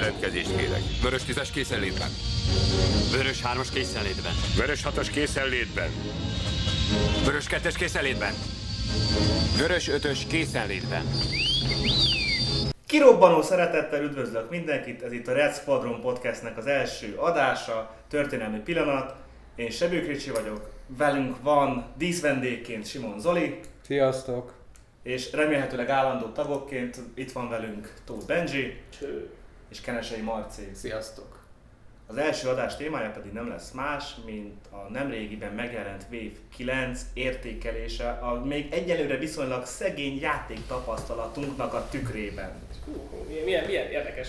jelentkezést kérek. Vörös tízes készenlétben. Vörös hármas készenlétben. Vörös hatos készenlétben. Vörös kettes készenlétben. Vörös ötös készenlétben. Kirobbanó szeretettel üdvözlök mindenkit, ez itt a Red Squadron Podcastnek az első adása, történelmi pillanat. Én Sebők Ricsi vagyok, velünk van díszvendégként Simon Zoli, Sziasztok! és remélhetőleg állandó tagokként itt van velünk Tóth Benji és Kenesei Marci. Sziasztok! Az első adás témája pedig nem lesz más, mint a nemrégiben megjelent Wave 9 értékelése a még egyelőre viszonylag szegény játék tapasztalatunknak a tükrében. Hú, milyen, milyen, milyen érdekes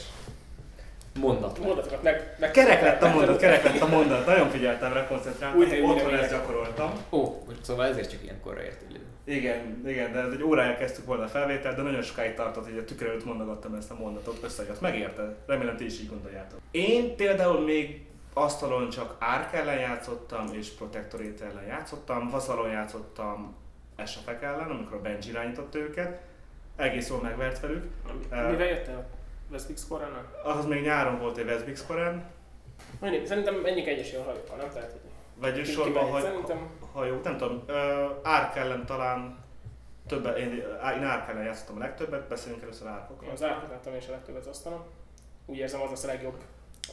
Mondat. mondatokat meg... meg Kerek lett a mondat, kerek lett a mondat, nagyon figyeltem rá, koncentráltam, otthon ezt gyakoroltam. Ó, szóval ezért csak ilyenkorra ért idő. Igen, igen, de egy órája kezdtük volna a felvételt, de nagyon sokáig tartott, hogy a tükör előtt mondogattam ezt a mondatot, összejött. Megérte, remélem ti is így gondoljátok. Én például még asztalon csak Ark ellen játszottam, és Protectorate ellen játszottam, Vazalon játszottam SF-ek ellen, amikor a Benji irányította őket. Egész jól megvert velük. Mivel jöttél? Westbix korának? Ahhoz még nyáron volt egy Westbix Mondjuk, szerintem menjünk egyes a hajókkal, nem? Tehát, hogy ki- sorban Szerintem hajó, nem tudom, Ark ellen talán többet, én, én Ark ellen játszottam a legtöbbet, beszéljünk először Arkokról. az árkot láttam én is a legtöbbet az asztalon. Úgy érzem, az lesz a legjobb.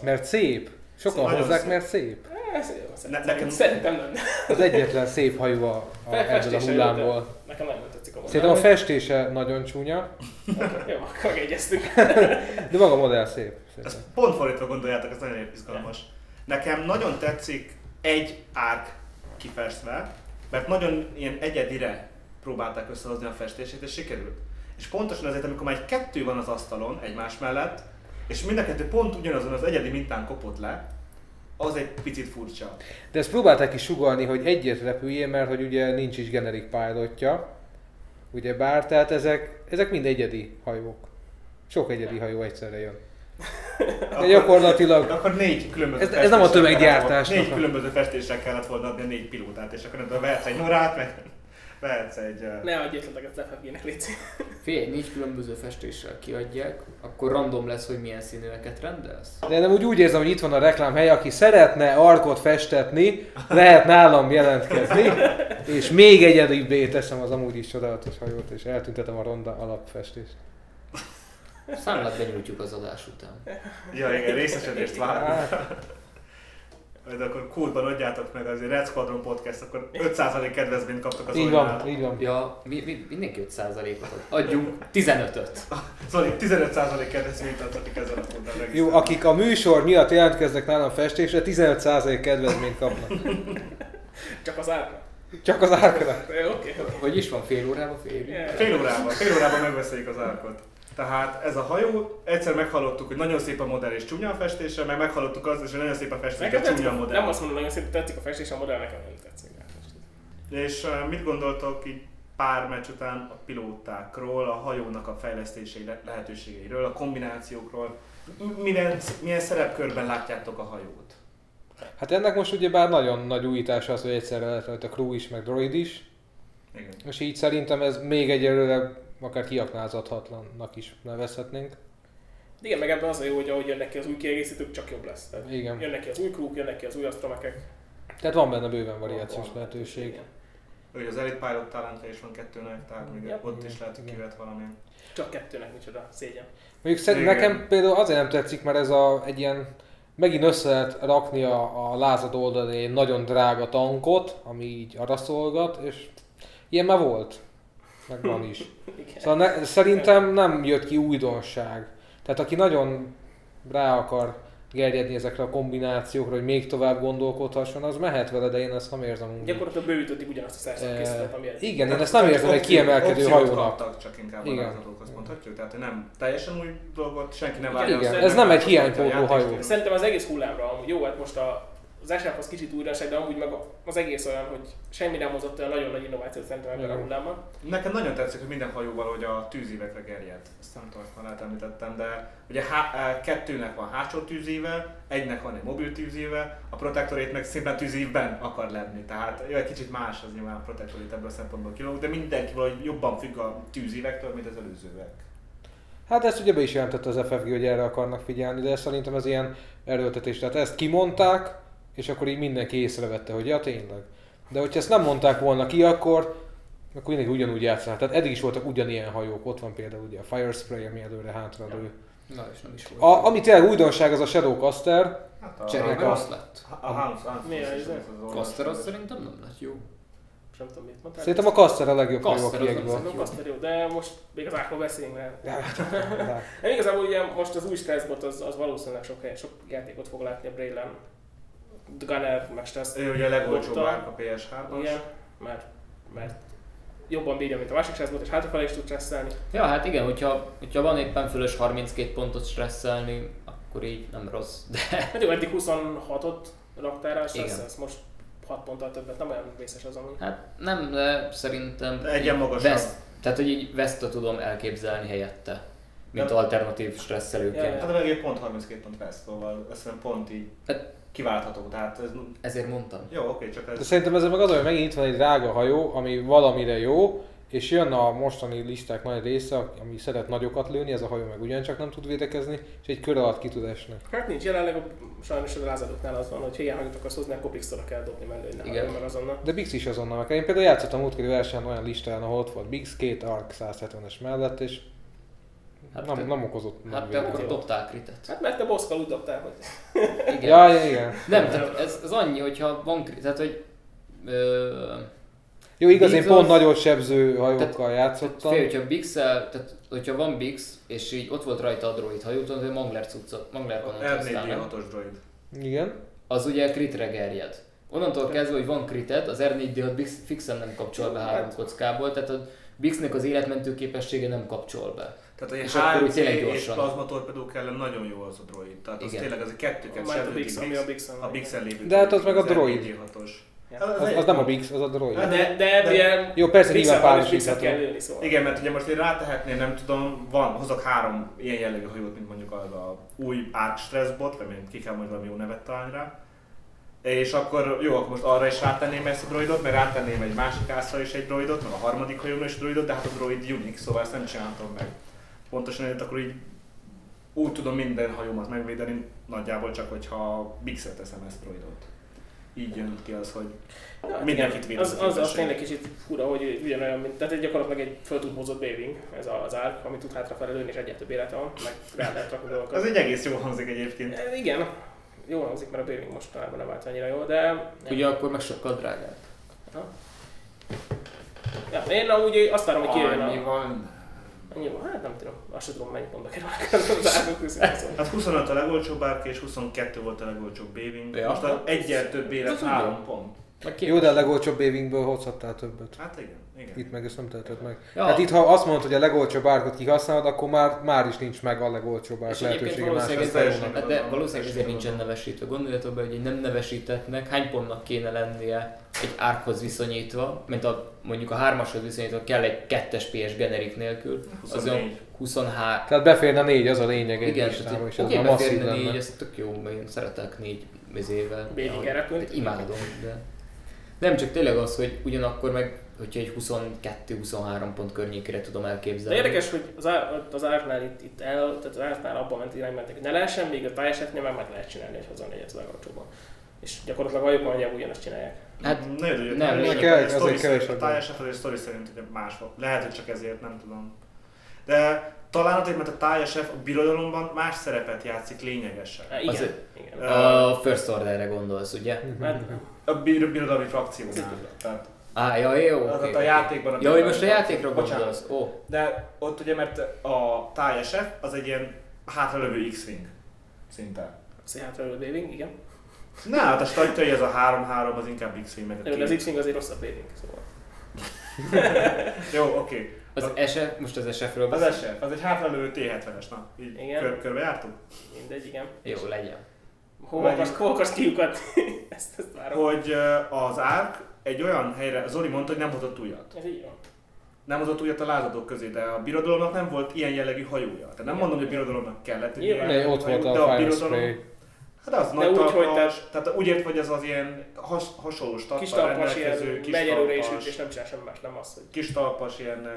Mert szép. Sokan Nagyon hozzák, szép. mert szép. Ez jó, Ne- nekem- szerintem nem. Az egyetlen szép hajú a, a ebből a hullámból. Nekem nagyon tetszik a modell. Szerintem a festése nagyon csúnya, Jó, akkor megegyeztünk. de maga a modell szép. Ezt pont fordítva gondoljátok, ez nagyon izgalmas. Nekem nagyon tetszik egy árk kifestve, mert nagyon ilyen egyedire próbálták összehozni a festését, és sikerült. És pontosan ezért, amikor már egy kettő van az asztalon egymás mellett, és mind a kettő pont ugyanazon az egyedi mintán kopott le, az egy picit furcsa. De ezt próbálták is sugalni, hogy egyet repüljél, mert hogy ugye nincs is generic pilotja. Ugye bár, tehát ezek, ezek mind egyedi hajók. Sok egyedi hajó egyszerre jön. De gyakorlatilag Akkor négy különböző Ez- ez nem a volna- Négy különböző festésre kellett volna adni a négy pilótát, és akkor nem tudom, vehetsz egy Norát, meg vehetsz egy... uh, Ne adj ötletek az FFG-nek, légy. Fél, négy különböző festéssel kiadják, akkor random lesz, hogy milyen színűeket rendelsz. De nem úgy, úgy érzem, hogy itt van a reklámhely, aki szeretne arkot festetni, lehet nálam jelentkezni, és még egyedibbé teszem az amúgy is csodálatos hajót, és eltüntetem a ronda alapfestést. Számlát benyújtjuk az adás után. Ja, igen, részesedést várunk. Hát, De akkor kódban adjátok meg azért Red Squadron Podcast, akkor 5% kedvezményt kaptok az így van, így van. Ja, mi, mi, mindenki 5%-ot ad. Adjunk 15-öt. Zoli, 15% kedvezményt adsz, akik ezzel a kóddal Jó, akik a műsor miatt jelentkeznek nálam festésre, 15% kedvezményt kapnak. Csak az árkra. Csak az árkra. Oké. Hogy is van, fél órába férjük? Yeah. Fél órában, fél órában megbeszéljük az árkot. Tehát ez a hajó, egyszer meghallottuk, hogy nagyon szép a modell és csúnya a festése, meg meghallottuk azt hogy nagyon szép a festés, Nekem de csúnya a modell. nem azt mondom, hogy nagyon szép, tetszik a festés, a modell nekem nem tetszik. És mit gondoltok így pár meccs után a pilótákról, a hajónak a fejlesztései le- lehetőségeiről, a kombinációkról? Milyen, milyen szerepkörben látjátok a hajót? Hát ennek most ugye bár nagyon nagy újítása az, hogy egyszerre lehet rajta crew is, meg droid is. Igen. És így szerintem ez még egyelőre akár kiaknázathatlannak is nevezhetnénk. Igen, meg ebben az a jó, hogy ahogy jönnek ki az új kiegészítők, csak jobb lesz. Tehát Igen. jönnek ki az új krúk, jönnek ki az új astromekek. Tehát van benne bőven variációs Van- lehetőség. Igen. Hogy az Elite Pilot talentja is van kettőnek, tehát még Yep. ott is lehet, hogy kivet valami. Csak kettőnek micsoda szégyen. Mondjuk szerint Igen. nekem például azért nem tetszik, mert ez a, egy ilyen, megint össze lehet rakni a, a lázad oldalán egy nagyon drága tankot, ami így arra szolgat, és ilyen már volt. Meg van is. Szóval ne, szerintem nem jött ki újdonság. Tehát aki nagyon rá akar gerjedni ezekre a kombinációkra, hogy még tovább gondolkodhasson, az mehet vele, de én ezt nem érzem úgy. Gyakorlatilag bővítették ugyanazt a szerszámkészletet, Eh, ami eddig. Igen, én ezt nem érzem egy kiemelkedő hajónak. kaptak csak inkább Igen. a lázadókhoz mondhatjuk, tehát nem teljesen új dolgot, senki nem várja. igen, ez nem egy hiánypótló hajó. Szerintem az egész hullámra amúgy jó, hát most a, az SF az kicsit újdonság, de amúgy meg az egész olyan, hogy semmi nem hozott olyan nagyon nagy innovációt szerintem ebben a hullámban. Nekem nagyon tetszik, hogy minden hajó valahogy a tűzívekre gerjed. Ezt nem tudom, már említettem, de ugye há- eh, kettőnek van hátsó tűzíve, egynek van egy mobil tűzíve, a Protectorate meg szépen tűzívben akar lenni. Tehát jó, egy kicsit más az nyilván a Protectorate ebből a szempontból kilóg, de mindenki valahogy jobban függ a tűzívektől, mint az előzőek. Hát ezt ugye be is jelentette az FFG, hogy erre akarnak figyelni, de szerintem ez ilyen erőltetés. Tehát ezt kimondták, és akkor így mindenki észrevette, hogy ja tényleg. De hogyha ezt nem mondták volna ki, akkor akkor mindenki ugyanúgy játszaná. Tehát eddig is voltak ugyanilyen hajók. Ott van például ugye a Fire Spray, ami előre hátra lő. Na és nem is volt. A, ami tényleg újdonság, az a Shadow Caster. Hát a, Cserébe a- azt lett. a Mi a Hans- izé? Caster az szerintem nem lett jó. És nem tudom mit mondtál. Szerintem a Caster a legjobb hajó a kiekből. Szerintem Caster jó, de most még az árkról beszéljünk, mert Ja. Nem, igazából ugye most az új Stressbot az, az valószínűleg sok, hely- sok játékot fog látni a Braille-en. Gunner, meg Stress. Ő ugye a legolcsóbb árka PS3-as. Igen, mert, mert jobban bírja, mint a másik Stressbot, és hátrafelé is tud stresszelni. Ja, hát igen, hogyha, hogyha van éppen fölös 32 pontot stresszelni, akkor így nem rossz. De Hát jó, eddig 26-ot raktál rá, a stresszelsz, most 6 ponttal többet, nem olyan vészes az amúgy. hát nem, de szerintem egyen magasabb. West, tehát hogy így West-t tudom elképzelni helyette, mint De- alternatív Ja, stresszelőként. ja. Hát a legjobb pont 32 pont vesz, szóval azt hiszem pont így Hát- kiváltható. Tehát ez, Ezért mondtam. jó, oké, csak De ez... szerintem ezzel meg az, hogy megint itt van egy drága hajó, ami valamire jó, és jön a mostani listák nagy része, ami szeret nagyokat lőni, ez a hajó meg ugyancsak nem tud védekezni, és egy kör alatt ki tud esni. Hát nincs, jelenleg a, sajnos a lázadóknál az van, hogy ilyen hajót akarsz hozni, akkor Pixel kell dobni mellé, hogy Igen. meg azonnal. De Bix is azonnal meg. Én például játszottam múltkori versenyen olyan listán, ahol ott volt Bix, két Arc 170-es mellett, és Hát nem, te- nem okozott Hát te akkor dobtál kritet. Hát mert te boszkal úgy dobtál, hogy Igen. Ja, ja, igen. Nem, tehát ez, ez annyi, hogyha van krit, tehát hogy ö, Jó, igaz, én Bix pont az- nagyon sebző hajókkal játszottam. fél, hogyha Bixel, tehát hogyha van Bix, és így ott volt rajta a droid hajó, tudod, hogy Mangler cuccot, Mangler kanont használ, nem? R4D6-os droid. Igen. Az ugye kritre gerjed. Onnantól kezdve, hogy van krited, az R4D6 Bix fixen nem kapcsol be három kockából, tehát a Bixnek az életmentő képessége nem kapcsol be. Tehát egy És akkor tényleg és gyorsan. plazma torpedók ellen nagyon jó az a droid. Tehát az Igen. tényleg az a kettőket majd a Bix, ami a Bixen. a Bixen lévő De hát az meg a droid, droid. R4D6-os. Ja. Az, az nem a Bix, az a droid. De, de, De- ilyen Jó, persze nyilván és párosítható. kell lőni, szóval. Igen, mert ugye most én rátehetném, nem tudom, van, hozok három ilyen jellegű hajót, mint mondjuk az a új Arc Stressbot, remélem ki kell majd valami jó nevet találni rá. És akkor jó, akkor most arra is rátenném ezt a droidot, mert rátenném egy másik ászra is egy droidot, meg a harmadik hajóra is droidot, de hát a droid unique, szóval ezt nem csináltam meg. Pontosan ezért akkor így úgy tudom minden hajómat megvédeni, nagyjából csak, hogyha Bixre teszem ezt droidot. Így jön ki az, hogy Ja, hát mindenkit véd az, az az, tényleg kicsit fura, hogy ugyanolyan, mint, tehát egy gyakorlatilag egy föl tud ez az árk, amit tud hátrafelé lőni, és egyet több élete van, meg rá lehet rakni dolgokat. ez egy egész jó hangzik egyébként. E, Igen, jól hangzik, mert a baving mostanában nem vált annyira jó, de... Ugye akkor meg sokkal drágább. Ja, én amúgy azt várom, hogy kijöjjön Annyi a... van. Annyi van? Hát nem tudom, azt sem tudom mennyi pontba kerül az árkok őszintén szóval. Hát 25 a legolcsóbb árk és 22 volt a legolcsóbb baving. Ja. Most egyel több élet Az úgy 3 pont. Jó, de a legolcsóbb évingből hozhattál többet. Hát igen, igen. Itt meg ezt nem teheted meg. Ja. Hát itt, ha azt mondod, hogy a legolcsóbb árkot kihasználod, akkor már, már is nincs meg a legolcsóbb árk És egyébként lehetősége valószínűleg, ez, hát de valószínűleg ezért nincsen nevesítve. Gondoljatok be, hogy egy nem nevesítettnek hány pontnak kéne lennie egy árkhoz viszonyítva, mint a, mondjuk a hármashoz viszonyítva kell egy kettes PS generik nélkül. Az 24. olyan 23. Tehát beférne négy, az a lényeg egy Igen, listába, tehát és ez oké, már masszív beférne négy, ez tök jó, én szeretek négy mezével. Baby gerekült. Imádom, de nem csak tényleg az, hogy ugyanakkor meg, hogyha egy 22-23 pont környékére tudom De elképzelni. érdekes, hogy az, ár, az árnál itt, itt el, tehát az árnál abban ment irányba mentek, hogy ne lehessen, még a tájásátnél már meg lehet csinálni egy hozzá négyet az árkapcsolóban. És gyakorlatilag a hajókban nagyjából ugyanazt csinálják. Hát jó, nem, nem, lényeg- a azért kevesebb. a az egy sztori szerint ugye más volt. Lehet, hogy csak ezért, nem tudom. De talán azért, mert a tájásef a birodalomban más szerepet játszik lényegesen. Há, igen, Az- igen. a First Orderre gondolsz, ugye? Hát, A bir- birodalmi frakciónál. Tehát, Á, ja, jó, az oké. ott a játékban a Ja, hogy most a játékra gondolsz? Ó, De ott ugye, mert a tájásef az egy ilyen hátralövő X-Wing szinte. az hátraülő baving, igen. Na, hát a statjai ez a 3-3 az inkább X-Wing meg a Jó, de az. X-Wing azért rosszabb baving, szóval. Jó, oké. az SF, most az SF-ről Az? SF, az egy hátralövő T70-es, na, így Igen. kör, körbe jártunk. Mindegy, igen. Jó, legyen. Hova akarsz, hova akarsz kiukadni? ezt, ezt várom. Hogy az árk egy olyan helyre, Zoli mondta, hogy nem hozott újat. Ez így van. Nem hozott újat a lázadók közé, de a birodalomnak nem volt ilyen jellegű hajója. Tehát nem mondom, hogy a birodalomnak kellett egy Nyilván. ilyen Ne, ott hajú, volt de a Fire birodalom-. Hát az De nagy úgy, hogy tehát... tehát úgy ért, hogy ez az ilyen has, hasonló Kis stattal talpas rendelkező, kis előre és üt, talpas, és nem csinál semmi más, nem az, hogy kis talpas ilyen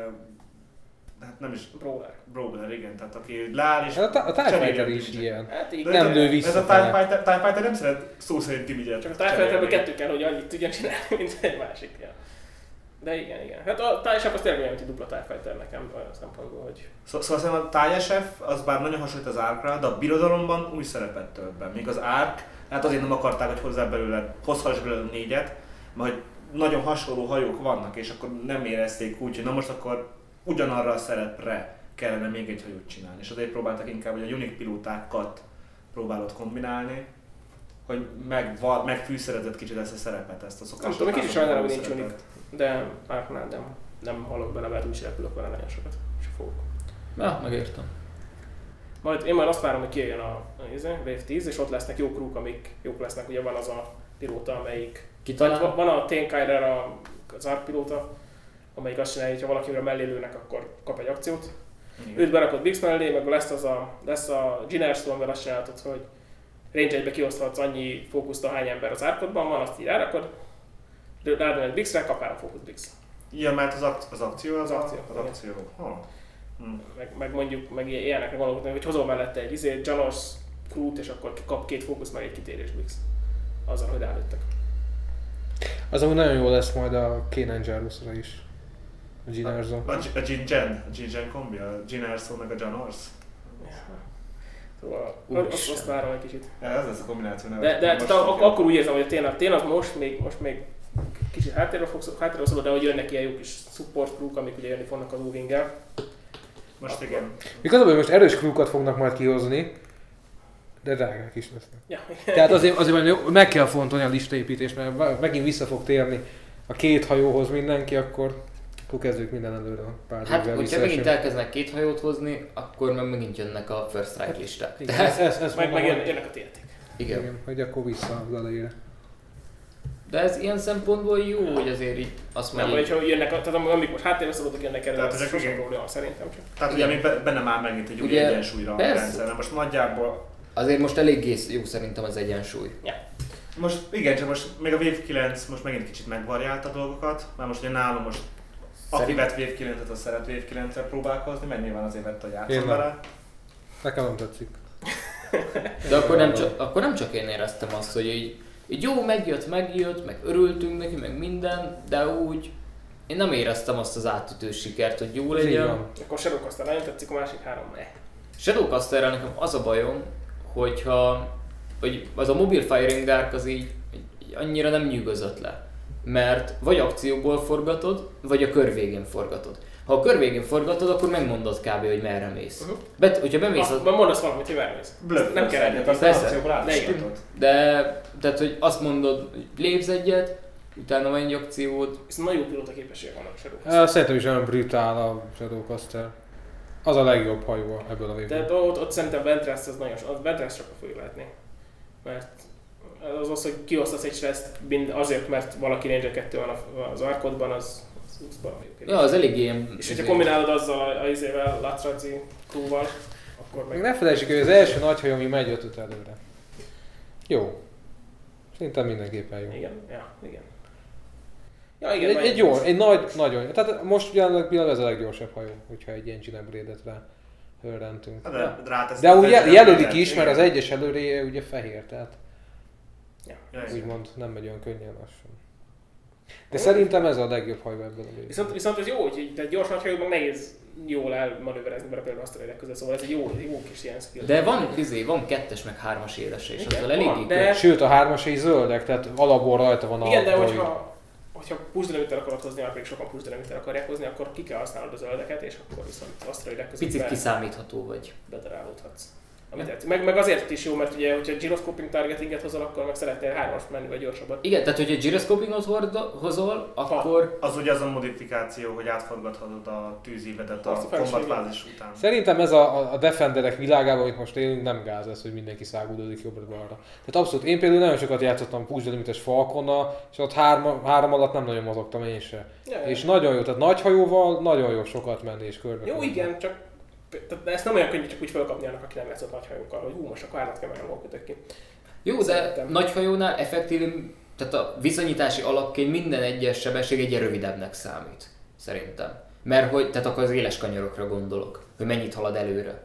hát nem is Brawler. Brawler, igen, tehát aki leáll és Hát A, a TIE Fighter is ilyen. Hát De igen. Nem lő vissza Ez a. TIE Fighter, TIE Fighter nem szeret szó szerint damage Csak a TIE Fighterben kettő kell, hogy annyit tudjon csinálni, mint egy másik. Ja. De igen, igen. Hát a TIE Chef az tényleg olyan, mint egy dupla TIE Fighter nekem olyan szempontból, hogy Szó- Szóval szerintem a TIE SF az bár nagyon hasonlít az Arkra, de a birodalomban új szerepet tölt be. Míg az Ark, hát azért nem akarták, hogy hozzá belőle, hozhass belőle négyet, mert hogy nagyon hasonló hajók vannak, és akkor nem érezték úgy, hogy na most akkor ugyanarra a szerepre kellene még egy hajót csinálni. És azért próbáltak inkább, hogy a unique pilótákat próbálod kombinálni, hogy meg, megfűszerezett kicsit ezt a szerepet, ezt a nem szokásos. tudom, egy kicsit sajnálom, hogy nincs unik, de Arknál nem, nem halok bele, mert úgy repülök vele nagyon sokat. És fogok. Ja, megértem. Majd, én majd azt várom, hogy kijöjjön a, a izé, Wave 10, és ott lesznek jó krúk, amik jók lesznek. Ugye van az a pilóta, amelyik... Kitalál? Van, van a Ténkyler, a, az Ark pilóta, amelyik azt csinálja, hogy ha valakivel mellé lőnek, akkor kap egy akciót. Igen. Őt berakod Bix mellé, meg lesz, az a, lesz a Ginnerstone, amivel azt csinálhatod, hogy range 1 kioszthatsz annyi fókuszt, ahány ember az árkodban van, azt így rárakod, rádom egy Bixre, kap három fókusz Bix. Ja, mert az, ak- az akció az, Az akció, Az igen. akció. Ha. Hm. Meg, meg mondjuk, meg ilyen- ilyenekre gondolkodni, hogy hozol mellette egy izé, Janos Crute, és akkor kap két fókusz, meg egy kitérés Bix. Azzal, hogy rálőttek. Az amúgy nagyon jó lesz majd a Kanan Jarrusra is. A Ginnerzo. A, a Jin Jen, a Jin Jen kombi, a Jin Erso meg a Jan Ors. Szóval azt, azt várom egy kicsit. Ez lesz a kombináció neve. De, de Most tehát, ak- akkor úgy érzem, hogy a Tén, a Tén az most még, most még kicsit háttérről fog szó- háttérről szólni, de hogy jönnek ilyen jó kis support crew amik ugye jönni fognak az Uvingel. Most igen. Igazából most erős krúkat fognak majd kihozni, de drágák is lesznek. Ja, Tehát azért, azért meg kell fontolni a listaépítést, mert megint vissza fog térni a két hajóhoz mindenki, akkor, akkor kezdjük minden előre a pár Hát, hogyha megint elkezdenek két hajót hozni, akkor meg megint jönnek a first strike listák. Igen, ez, ez, ez meg, meg jönnek a TNT. Igen. igen, hogy akkor vissza az elejére. De ez ilyen szempontból jó, hogy azért így azt Nem, mondja, vagy ha jönnek, tehát amik most háttérbe szokottak jönnek elő, Tehát ezek sosem igen. probléma szerintem csak. Tehát ugye ami be- benne már megint egy új Ugye, egyensúlyra a rendszer. Most nagyjából azért most eléggé jó szerintem az egyensúly. Most igen, csak most még a Wave 9 most megint kicsit megvariálta a dolgokat, mert most ugye nálam most aki vett Wave 9-et, az szeret Wave 9-el próbálkozni, mert nyilván azért vett, Én játszom vele. Nekem nem tetszik. De akkor nem, csak, akkor nem csak én éreztem azt, hogy így, így jó, megjött, megjött, meg örültünk neki, meg minden, de úgy én nem éreztem azt az átütő sikert, hogy jó legyen. Akkor Shadow Caster nagyon tetszik, a másik három ne. Shadowcasterrel nekem az a bajom, hogyha hogy az a Mobile Firing Dark az így, így annyira nem nyűgözött le. Mert vagy akcióból forgatod, vagy a kör végén forgatod. Ha a kör végén forgatod, akkor megmondod kb. hogy merre mész. Uh-huh. Bet, hogyha bemész, Ah, az, mondasz valamit, hogy mermész. Bluff, Nem kell egyet, azt persze. akcióból De átadod. de tehát, hogy azt mondod, hogy lépsz egyet, utána van egy akciód, Viszont nagyon jó pilóta képességek vannak a Shadow szerintem is olyan brutál a Shadowcaster. Az a legjobb hajó ebből a De végből. ott, ott szerintem Ventress az nagyon, az Ventress csak fogjuk látni. Mert az az, hogy kiosztasz egy stresszt mind azért, mert valaki Ranger 2 van az arkodban, az, az, az jó ja, az elég ilyen... És hogyha kombinálod azzal a, a izével, Latradzi crewval, akkor Meg meg... ne felejtsük, hogy az első nagy hajó, ami megy 5 előre. Jó. Szerintem mindenképpen jó. Igen, ja, igen. Ja, igen, Egy, egy jó, egy nagy, nagyon jó. Tehát most ugyanúgy pillanat ez a leggyorsabb hajó, hogyha egy ilyen Ginebrédet rá hörrentünk. Hát de rátesz- De úgy jel- jelölik is, mert az egyes előréje ugye fehér, tehát Ja. Ja, úgymond nem megy olyan könnyen lassan. De szerintem ez a legjobb hajó ebből a végül. Viszont, viszont ez jó, hogy tehát gyors nagyhajók meg nehéz jól elmanőverezni, mert például azt a között, szóval ez egy jó, jó kis ilyen skill. De van, izé, van kettes meg hármas élese, és azzal eléggé de-. Sőt, a hármasai zöldek, tehát alapból rajta van a Igen, de hogyha, hogyha push dynamite akarod hozni, akkor pedig sokan push dynamite akarják hozni, akkor ki kell használnod a zöldeket, és akkor viszont aszteroidek között Picit be- kiszámítható vagy. bedarálódhatsz. Ami tetszik. Meg, meg azért is jó, mert ugye, hogyha gyroscoping targetinget hozol, akkor meg szeretnél hármas menni, vagy gyorsabbat. Igen, tehát hogyha gyroscopingot hozol, akkor Az ugye az a modifikáció, hogy átforgathatod a tűzívedet a a kombatfázis után. Szerintem ez a, a- defenderek világában, amit most élünk, nem gáz ez, hogy mindenki szágulódik jobbra-balra. Tehát abszolút, én például nagyon sokat játszottam push limites Falconnal, és ott három, három alatt nem nagyon mozogtam én se. Ja, És nagyon jó, tehát nagy hajóval nagyon jó sokat menni és körbe. Jó, körbe. igen, csak de ezt nem olyan könnyű csak úgy felkapni annak, aki nem játszott nagy hajókkal, hogy hú, most akkor mennem, kötök ki. jó, de Szerintem. nagy hajónál effektív, tehát a viszonyítási alapként minden egyes sebesség egy rövidebbnek számít. Szerintem. Mert hogy, tehát akkor az éles kanyarokra gondolok, hogy mennyit halad előre.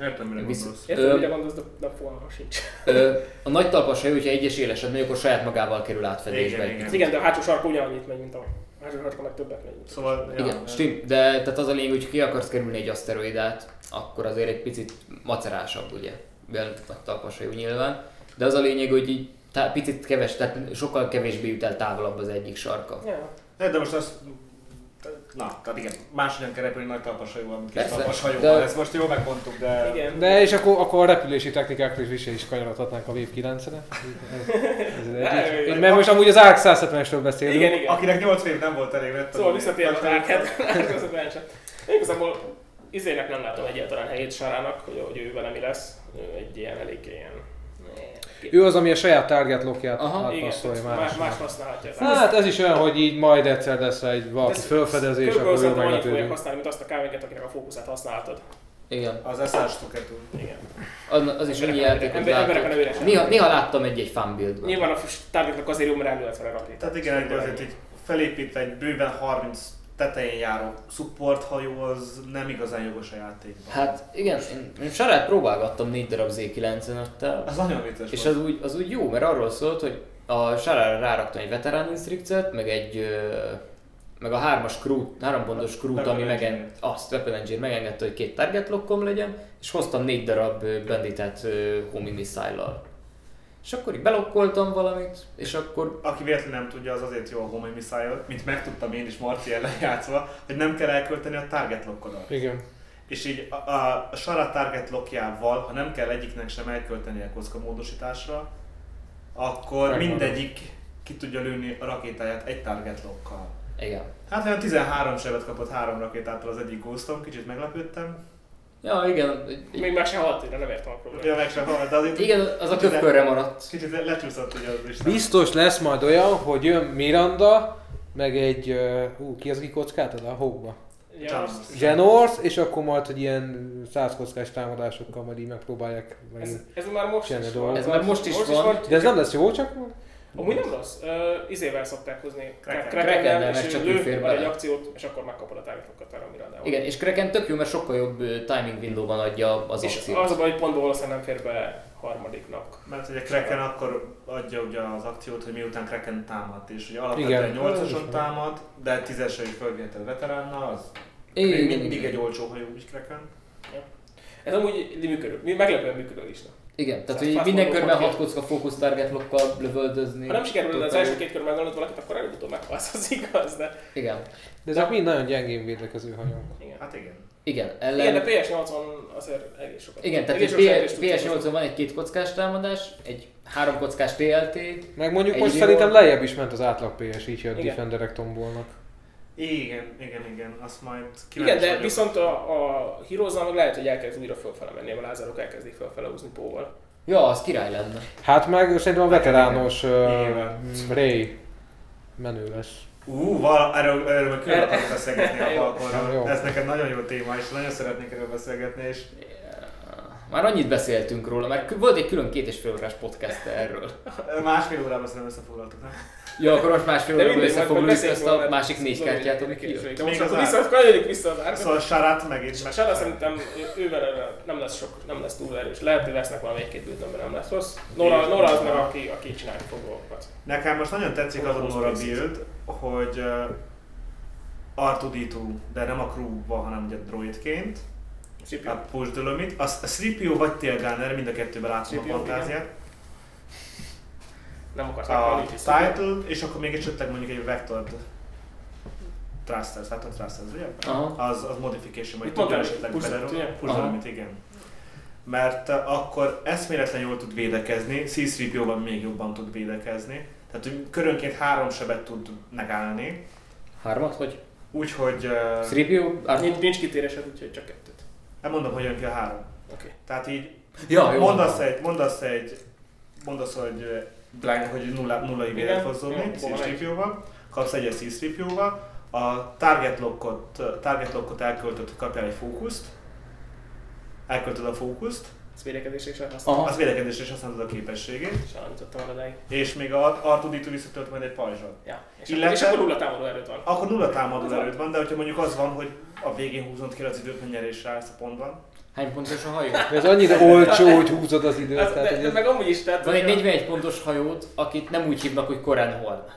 Értem, mire Visz- gondolsz. Hogy mire gondolsz, de, de fogalmam sincs. Ö, a nagy talpas hajó, hogyha egyes élesed megy, akkor saját magával kerül átfedésbe. Igen, igen. Igen, de a hátsó sarka ugyanannyit megy, mint a sarka meg többet a- Szóval, Igen, ja, stim, de tehát az a lényeg, hogy ki akarsz kerülni egy aszteroidát, akkor azért egy picit macerásabb, ugye, mivel nagy talpas hajó nyilván. De az a lényeg, hogy így tá- picit keves, tehát sokkal kevésbé jut el távolabb az egyik sarka. Ja. De most az... Na, tehát igen, máshogyan kell repülni nagy talpas hajóval, mint kis Persze, talpas hajóval, de- ezt most jól megmondtuk, de... Igen. De és akkor, akkor a repülési technikákról is vissza is kanyarodhatnánk a Wave 9-re. Ez, ez Ne, egyik. Mert most amúgy az ARC 170-esről beszélünk. Igen, igen. Akinek 8 év nem volt elég, lett Szóval visszatér az árket. Én igazából izének nem látom egyáltalán helyét Sarának, hogy, hogy ő vele mi lesz. Ő egy ilyen elég ilyen... Ő az, ami a saját target Igen, átpasszolja más, más használhatja. Hát ez is olyan, hogy így majd egyszer lesz egy valaki Ez- felfedezés, akkor ő meglepődik. használni, mint azt a kávéket, akinek a fókuszát használhatod. Igen. Az SR Stuketu. Igen. Az, az is annyi játékot látok. Néha, néha láttam egy-egy fan buildben. Nyilván a targetnak azért jó, mert elő vele rakni. Tehát igen, azért így felépítve egy bőven 30 tetején járó support hajó, az nem igazán jogos a játékban. Hát igen, én, én Sarát próbálgattam négy darab Z95-tel, az nagyon vicces és volt. az úgy, az úgy jó, mert arról szólt, hogy a Sarára ráraktam egy veterán instrukciót, meg egy meg a hármas crew, hárompontos Weapon ami Engineer. megenged, azt Weapon Engineer megengedte, hogy két target lockom legyen, és hoztam négy darab banditet homing missile És akkor így belokkoltam valamit, és akkor Aki véletlenül nem tudja, az azért jó a Homing Missile, mint megtudtam én is Marci ellen játszva, hogy nem kell elkölteni a target lockodat. Igen. És így a, a, a Sara target lockjával, ha nem kell egyiknek sem elkölteni a kocka módosításra, akkor Megvan. mindegyik ki tudja lőni a rakétáját egy target lockkal. igen. Hát olyan 13 sebet kapott három rakétától az egyik ghostom, kicsit meglepődtem. Ja, igen, Még már se halt, nem értem a problémát. Ja, meg sem hallott, de azért igen, az a köpkörre maradt. kicsit le- lecsúszott ugye az is. Biztos lesz majd olyan, hogy jön Miranda, meg egy, uh, ú, ki az, aki kockát ad a hókba? Azt- Genors, és akkor majd, hogy ilyen százkockás támadásokkal majd így megpróbálják Ez, megint. ez már most is van. Ez már most is van. De ez nem lesz jó, csak Amúgy nem rossz. Uh, izével szokták hozni. Mert és csak fér bele. egy akciót, és akkor megkapod a targetokat arra Mirandával. Igen, és Kraken tök jó, mert sokkal jobb timing windowban adja az És akciót. az a baj, hogy pont valószínűleg nem fér be harmadiknak. Mert ugye Kraken akkor adja ugye az akciót, hogy miután Kraken támad, és ugye alapvetően Igen. 8-ason támad, de 10-esre is fölviheted veteránnal, az Igen, mindig igen. egy olcsó hajó is Kraken. Ez amúgy működő, mi- meglepően működő is. Igen, tehát Fast hogy minden körben hat kocka fókusz target lockkal lövöldözni. Ha nem sikerül az első két kör megölnöd valakit, akkor előbb-utóbb meghalsz, az igaz, de Igen, de ezek mind nagyon gyengén védekező hajók. igen. Hát igen. igen, Igen, ellen... de PS8-on azért egész sokat. Igen, tehát egy sok sejtést tudsz hozni. PS8-on van egy két kockás támadás, egy három kockás TLT, Meg mondjuk most szerintem lejjebb is ment az átlag PS, így hogy a Igen. defenderek tombolnak. Igen, igen, igen, azt majd Igen, de vagyok. viszont a, a heroes meg lehet, hogy elkezd újra fölfele menni, a lázárok elkezdik fölfele húzni póval. Ja, az király lenne. Hát meg szerintem a veterános uh. Ray menő lesz. Ú, val, erről, erről külön akarok beszélgetni a balkonról. Ez neked nagyon jó téma, és nagyon szeretnék erről beszélgetni, és Már annyit beszéltünk róla, mert volt egy külön két és fél órás podcast erről. másfél órában szerintem összefoglaltuk, nem? Ja, akkor most másfél órában összefoglaljuk ezt a másik négy kártyát, egy ami kérdés. kijött. Most akkor vissza, kanyarodjunk vissza az árkot. Szóval Sarát megint meg... Sára szerintem ővel nem lesz sok, nem lesz túl erős. Lehet, hogy lesznek valami egy-két bildönben, nem lesz rossz. Nora, Nora az meg aki, aki csinálni fog dolgokat. Nekem most nagyon tetszik az a Nora build, hogy R2D2, de nem a crew-ba, hanem ugye droidként, a push the limit. Az, a 3PO vagy Tailgunner, mind a kettőben látom a 3PO, fantáziát. Nem akarsz A title, és akkor még esetleg mondjuk egy Vector Thrusters, Vector Thrusters, ugye? Aha. Az, az modification, vagy tudja esetleg belerúgni. limit, igen. Mert uh, akkor eszméletlen jól tud védekezni, C-3PO-ban még jobban tud védekezni. Tehát hogy körönként három sebet tud megállni. Hármat, hogy? Úgyhogy... Uh, 3PO? Nincs, nincs kitérésed, úgyhogy csak kettőt. elmondom, hogy jön ki a három. Oké. Tehát így Ja, jó. mondasz egy, mondasz egy, mondasz, hogy blind, hogy nulla, nullai vélet Igen, fogsz dobni? C-3PO-val, kapsz egyet C-3PO-val, a target lockot, target lockot elköltött, hogy kapjál egy fókuszt, elköltöd a fókuszt, Az védekezésre is használom. Aha. Az védekezésre is használod a képességét, el odáig. és még a R2D2 visszatölt majd egy pajzsot. Ja. És, Illetve- akkor, és akkor nulla támadó erőt van. Akkor nulla támadó erőd van, de hogyha mondjuk az van, hogy a végén húznod ki az időt, hogy nyerésre állsz a pontban. Hány pontos a hajó? Ez annyira olcsó, hogy húzod az időt. Ez, tehát, de, hogy de, ez... meg amúgy is, tehát... Van egy hogyha- 41 pontos hajót, akit nem úgy hívnak, hogy korán hol.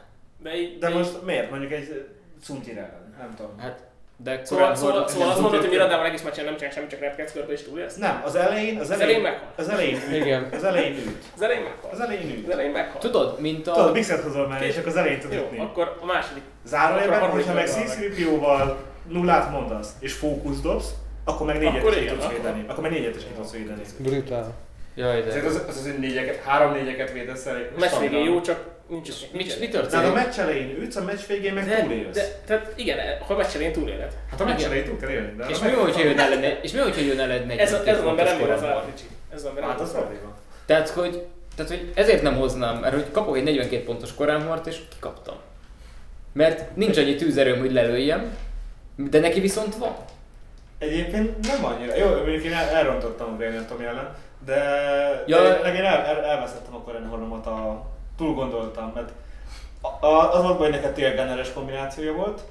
De, így, De így- most miért? Mondjuk egy Cuntir ellen, nem tudom. Hát, de Szóval, szóval, szóval azt mondod, hogy Mirandával egész meccsen nem csinál semmit, csak repkedsz körbe és túlélsz? Nem, az elején, az Az elején, elején meghal. az elején. Igen. Az elején üt. Az elején meghal. Az elején Az üt. elején meghal. Tudod, mint a... Tudod, mixet hozol mellé, és akkor az elején tud Jó, ütni. akkor a második. Zárójelben, hogyha meg C-3PO-val nullát mondasz, és fókusz dobsz, akkor meg négyet Akkor is tudsz akkor- védeni. Akkor meg négyet is ki tudsz védeni. Brutál. Jaj, de... Az, az, az, négyeket, három négyeket védesz el. A meccs végén jó, csak nincs És nincs- mit, mi Tehát a történik? meccs elején ütsz, a meccs végén meg de, túlélsz. de, tehát igen, ha a meccs elején túléled. Hát a meccs elején túl kell élni, de... És a mi hogyha jön egy, és mi hogyha jön ellen egy Ez, a- ez az ember nem korán hol? RPG. Ez az ember Hát az probléma. Tehát, hogy, tehát, hogy ezért nem hoznám, mert hogy kapok egy 42 pontos koránhort, és kikaptam. Mert nincs annyi tűzerőm, hogy lelőjem, de neki viszont van. Egyébként nem annyira. Jó, mondjuk én el, elrontottam a Brainiac Tomi ellen, de Ja. ja. én el, el, elveszettem akkor ennek hornomat a... Túl gondoltam, mert a, a, az volt hogy neked télgunneres kombinációja volt,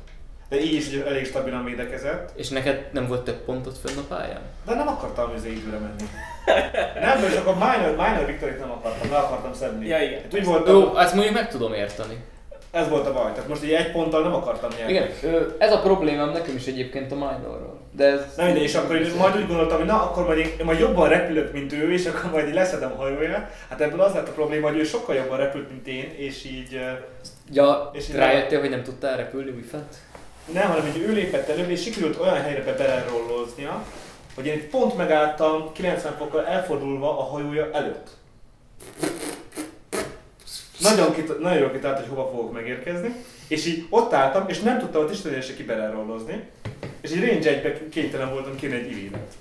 de így is elég stabilan védekezett, És neked nem volt több pontot fönn a pályán? de nem akartam izé időre menni. nem, de csak a minor, minor victory nem akartam, le akartam szedni. Ja, igen. Hát úgy volt, Jó, ezt mondjuk meg tudom érteni. Ez volt a baj, tehát most így egy ponttal nem akartam nyerni. Igen, ez a problémám nekem is egyébként a minorról. De ez... Nem mindegy, és akkor így majd úgy gondoltam, hogy na, akkor majd én, én majd jobban repülök, mint ő, és akkor majd így leszedem a hajóját. Hát ebből az lett a probléma, hogy ő sokkal jobban repült, mint én, és így Ja, És így rájöttél, hogy nem tudtál repülni újfent? nem, hanem hogy ő lépett előbb, és sikerült olyan helyre be belerollóznia, hogy én pont megálltam 90 fokkal elfordulva a hajója előtt. Nagyon, kit- nagyon jól kitalált, hogy hova fogok megérkezni, és így ott álltam, és nem tudtam a tisztelésre ki belerollozni, és így range 1 kénytelen voltam kérni egy ivédet.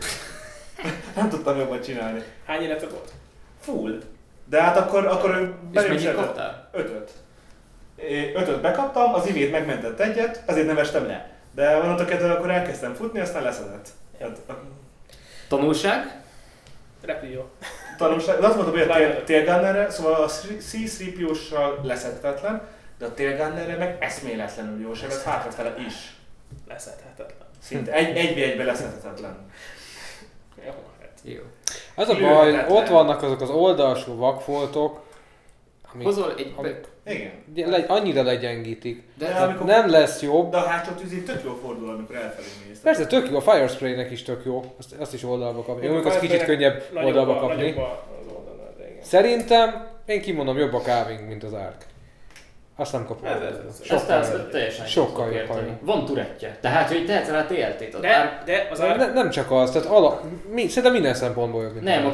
nem tudtam jobban csinálni. Hány életed volt? Full. De hát akkor, akkor És belém mennyit kaptál? Ötöt. É, Ötöt bekaptam, az ivét megmentett egyet, ezért nem estem le. De onnantól kezdve akkor elkezdtem futni, aztán leszedett. Hát, Tanulság? Repülj jó. tanulság, de azt mondtam, hogy a tailgunnerre, szóval a C-3PO-ssal leszedhetetlen, de a tailgunnerre meg eszméletlenül jó, és ez hátrafele is. Leszedhetetlen. Szinte egy, egy egybe leszedhetetlen. Jó, hát. Jó. Az a baj, ott vannak azok az oldalsó vakfoltok, amik Hozol egy... amik Igen. le, annyira legyengítik. De De amikor- Nem lesz jobb. De a hátsó tűzé tök jól fordul, amikor elfelé mész. Persze, tök jó, a Fire Spray-nek is tök jó, azt, azt is oldalba kapni. Jó, az kicsit könnyebb oldalba kapni. Szerintem én kimondom jobb a Káving, mint az Ark. Azt nem kapom. Ez- ez- ez- Sokkal ezt jobb. teljesen Sokkal jobb érteni. Van turettje. Tehát, hogy tehetsz rá TLT-t. Az De, ár... de az Ne, ár... nem csak az, tehát ala, mi, szerintem minden szempontból jobb, Nem, a,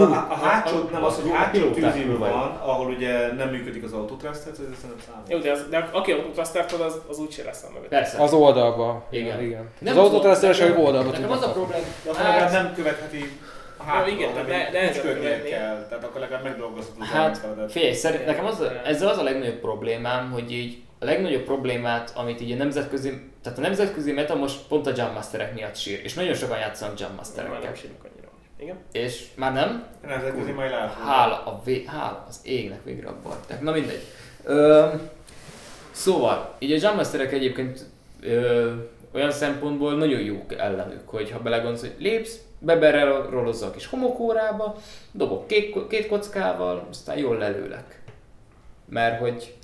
a, a, hátsó, nem az, hogy hátsó tűzívő van, ahol ugye nem működik az autotrust, tehát ez szerintem számít. Jó, de, az, de aki a utrasztártod, az, az úgyse lesz a mögött. Persze. Az oldalba. Igen. igen. Nem az hogy nekem- oldalba Nekem az a kapni. problém, De akkor legalább hát, nem követheti a hátul, igen, de- így de ez kell, tehát akkor legalább megdolgozhatod az hát figyelj, szerint, nekem az, a- ezzel az a legnagyobb problémám, hogy így a legnagyobb problémát, amit így a nemzetközi, tehát a nemzetközi meta most pont a Jump Masterek miatt sír, és nagyon sokan játszanak Már Masterekkel. nem sírnak annyira. Igen. És már nem, Nemzetközi majd látom. Hála, a vé, hála az égnek végre abba hagyták. Na mindegy. Ö, szóval, így a Jump egyébként ö, olyan szempontból nagyon jók ellenük, hogy ha belegondolsz, hogy lépsz, beberelozza a kis homokórába, dobok két, két kockával, aztán jól lelőlek. Mert hogy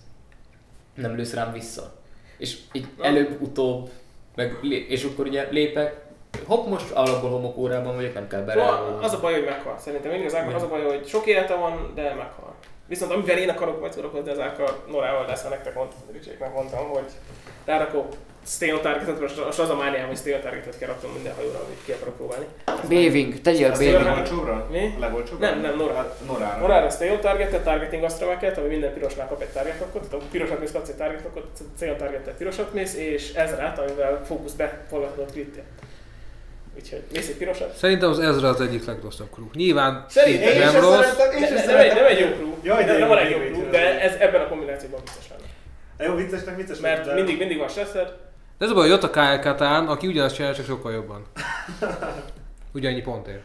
nem lősz rám vissza. És így előbb-utóbb, meg, és akkor ugye lépek, hopp, most alapból homokórában vagyok, nem kell Szóval berelőzni. az a baj, hogy meghal. Szerintem igazából az a baj, hogy sok élete van, de meghal. Viszont amivel én akarok majd szórakozni, az a Norával lesz, nektek mondtam, Ricséknek mondtam, hogy rárakok Stay on targetet, most, most az a mániám, hogy Stay on targetet kell raknom minden hajóra, amit ki akarok próbálni. Baving, tegyél baving. legolcsóbbra? Mi? A legolcsóbbra? Nem, nem. Hát Norára. Morára Stay on targetet, targeting astravaket, ami minden pirosnál kap egy target lockot, tehát a pirosat mész kapsz egy target lockot, cél targetet pirosat mész, és ezrát, amivel fókusz beforgatod a krittét. Úgyhogy mész egy pirosat. Szerintem az Ezra az egyik legrosszabb crew. Nyilván Szerintem Én nem rossz. szeretem, én Ne, nem, egy, nem egy jó crew, Jaj, de nem, nem a legjobb jó, crew, jó. de ez ebben a kombinációban biztos lenne. Jó, viccesnek vicces. Mert mindig, mindig van stresszer, De ez a baj, hogy ott a Kyle Katán, aki ugyanazt csinál, csak sokkal jobban. Ugyannyi pontért.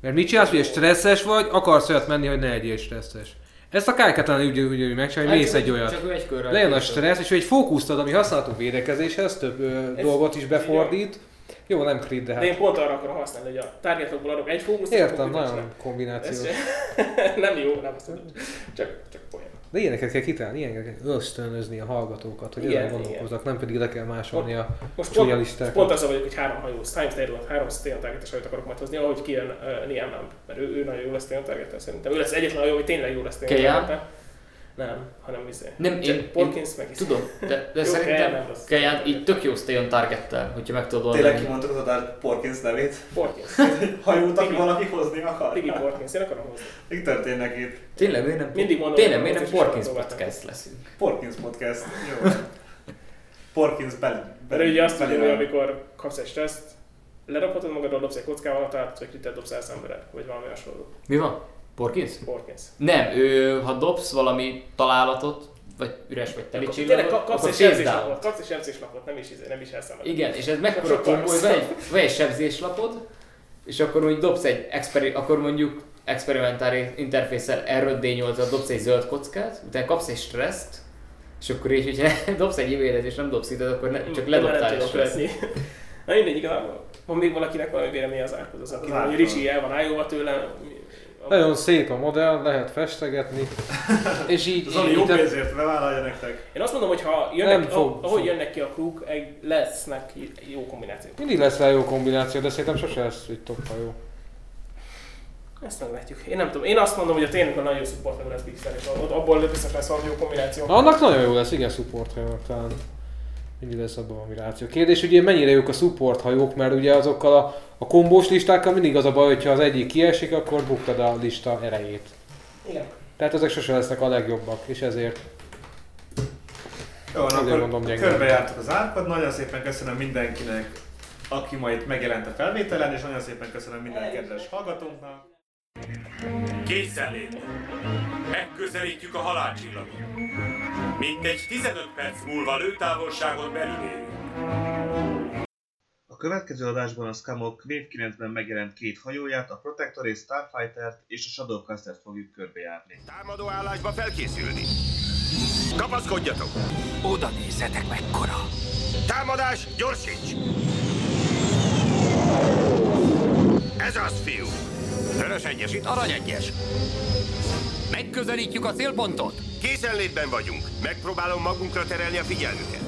Mert mit csinálsz, hogy stresszes vagy, akarsz olyat menni, hogy ne legyél stresszes. Ezt a kájkátlan úgy, úgy, úgy megcsinálni, hogy mész egy olyat. Csak egy körrel. Lejön a stressz, és egy fókuszt ad, ami használható védekezéshez, több ö, dolgot is befordít. Jó, nem crit, de De én hát. pont arra akarom használni, hogy a targetokból adok egy fókuszt, Értem, nagyon kombinációs. Ez nem jó, nem azt mondom. Csak, csak poén. De ilyeneket kell kitalálni, ilyeneket kell ösztönözni a hallgatókat, hogy Igen, ezen gondolkozzanak, nem pedig le kell másolni a Most csúnya pont, listákat. pont azzal vagyok, hogy három hajó, Time Stay három Stay Target-es hajót akarok majd hozni, ahogy kijön uh, Liam mert ő, ő nagyon jó lesz Stay target szerintem. Ő lesz egyetlen hajó, hogy tényleg jó lesz target Nem, hanem izé. Nem, Csak én- Porkins meg is. Tudom, de, de Jó, szerintem. Kejan így tök jó stay on targettel, hogyha meg tudod Tényleg oldani. kimondtuk az adás Porkins nevét. Porkins. Hajót, aki Piggy. valaki hozni akar. Piggy Porkins, én akarom hozni. Mi történnek itt? Tényleg miért nem, Mindig mondom, tényleg hogy miért nem Porkins podcast leszünk? Porkins podcast. Jó. Porkins bel... Mert ugye azt tudjuk, hogy amikor kapsz egy stresszt, leraphatod magadról, dobsz egy kockával, tehát vagy kritet dobsz el szembe, vagy valami hasonló. Mi van? Porkins? Porkins. Nem, ő, ha dobsz valami találatot, vagy üres vagy teli Tényleg csillagot, kap- kapsz akkor egy sebzéslapot, kapsz egy sebzéslapot, nem is, izé- nem is elszenveded. Igen, és ez mekkora hogy van egy, van egy sebzéslapod, és akkor mondjuk dobsz egy experi, akkor mondjuk experimentári interfésszel erről D8-at dobsz egy zöld kockát, utána kapsz egy stresszt, és akkor így, hogyha dobsz egy e és nem dobsz ide, akkor ne, csak ledobtál egy tudok stresszt. Na mindegy, igazából van még valakinek valami véleménye az árkod, az, aki árkod. Ricsi el van álljóva tőle. Nagyon szép a modell, lehet festegetni. És így, Zoli jó tehát- pénzért bevállalja nektek. Én azt mondom, hogy ha Nem jönnek, fog- ah, ahogy fog. jönnek ki a krúk, egy lesznek jó kombinációk. mindig lesz rá jó kombináció, de szerintem sose lesz egy top hajó. Ezt meglátjuk. Én nem tudom. Én azt mondom, hogy a tényleg a nagyon jó support meg lesz Pixel, és abból biztos lesz valami jó kombináció. Na, annak nagyon jó lesz, igen, support hajók talán. Mindig lesz abban a kombináció. Kérdés, ugye mennyire jók a support hajók, mert ugye azokkal a, a kombós listákkal mindig az a baj, hogyha az egyik kiesik, akkor buktad a lista erejét. Igen. Tehát ezek sose lesznek a legjobbak, és ezért Jó, Azért akkor mondom körbejártuk az árkot. Nagyon szépen köszönöm mindenkinek, aki ma itt megjelent a felvételen, és nagyon szépen köszönöm minden kedves hallgatónknak. Készenlét. Megközelítjük a halálcsillagot. Mintegy 15 perc múlva lőtávolságon belül érünk. A következő adásban a Scamok Wave 9-ben megjelent két hajóját, a Protector és Starfighter-t és a Shadowcaster-t fogjuk körbejárni. Támadó állásba felkészülni. Kapaszkodjatok! Oda nézzetek mekkora! Támadás, gyorsíts! Ez az, fiú! Vörös egyes, itt arany egyes. Megközelítjük a célpontot! Készenlétben vagyunk. Megpróbálom magunkra terelni a figyelmüket.